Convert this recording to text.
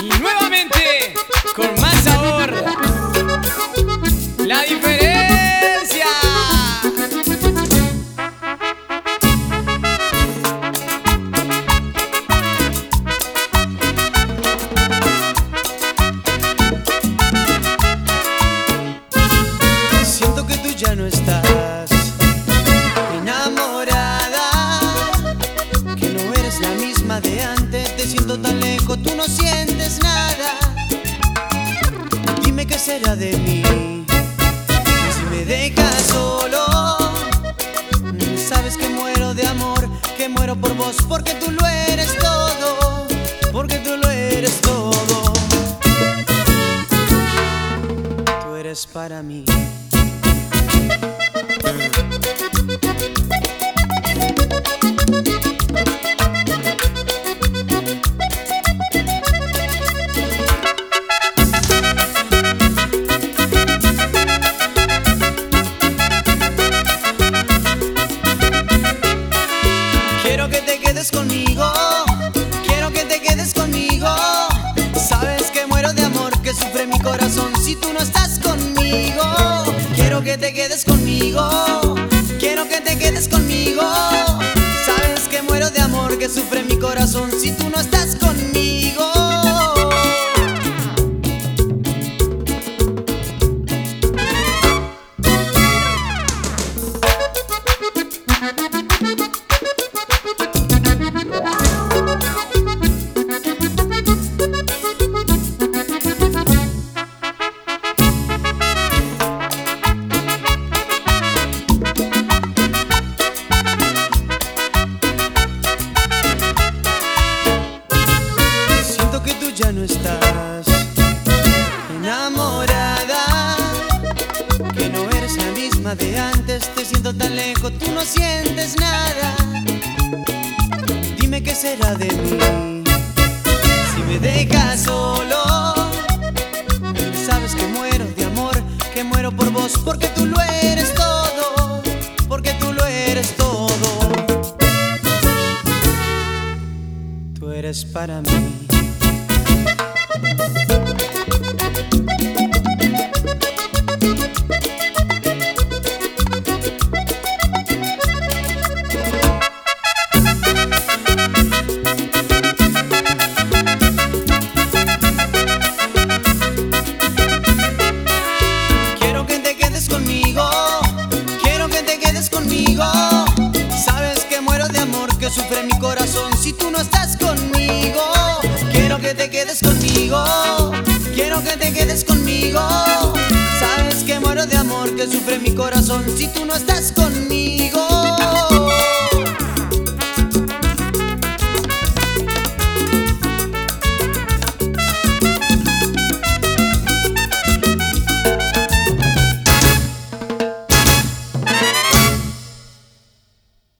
Y nuevamente, con más sabor, la diferencia. No sientes nada. Dime qué será de mí si me dejas solo. Sabes que muero de amor, que muero por vos, porque tú lo eres todo, porque tú lo eres todo. Tú eres para mí. Sufre mi corazón si tú no estás conmigo. Quiero que te quedes conmigo, quiero que te quedes conmigo. Sabes que muero de amor, que sufre mi corazón si tú no estás de antes. Te siento tan lejos, tú no sientes nada. Dime qué será de mí si me dejas solo. Sabes que muero de amor, que muero por vos, porque tú lo eres todo, porque tú lo eres todo. Tú eres para mí. Sufre mi corazón si tú no estás conmigo. Conmigo. Sabes que muero de amor, que sufre mi corazón si tú no estás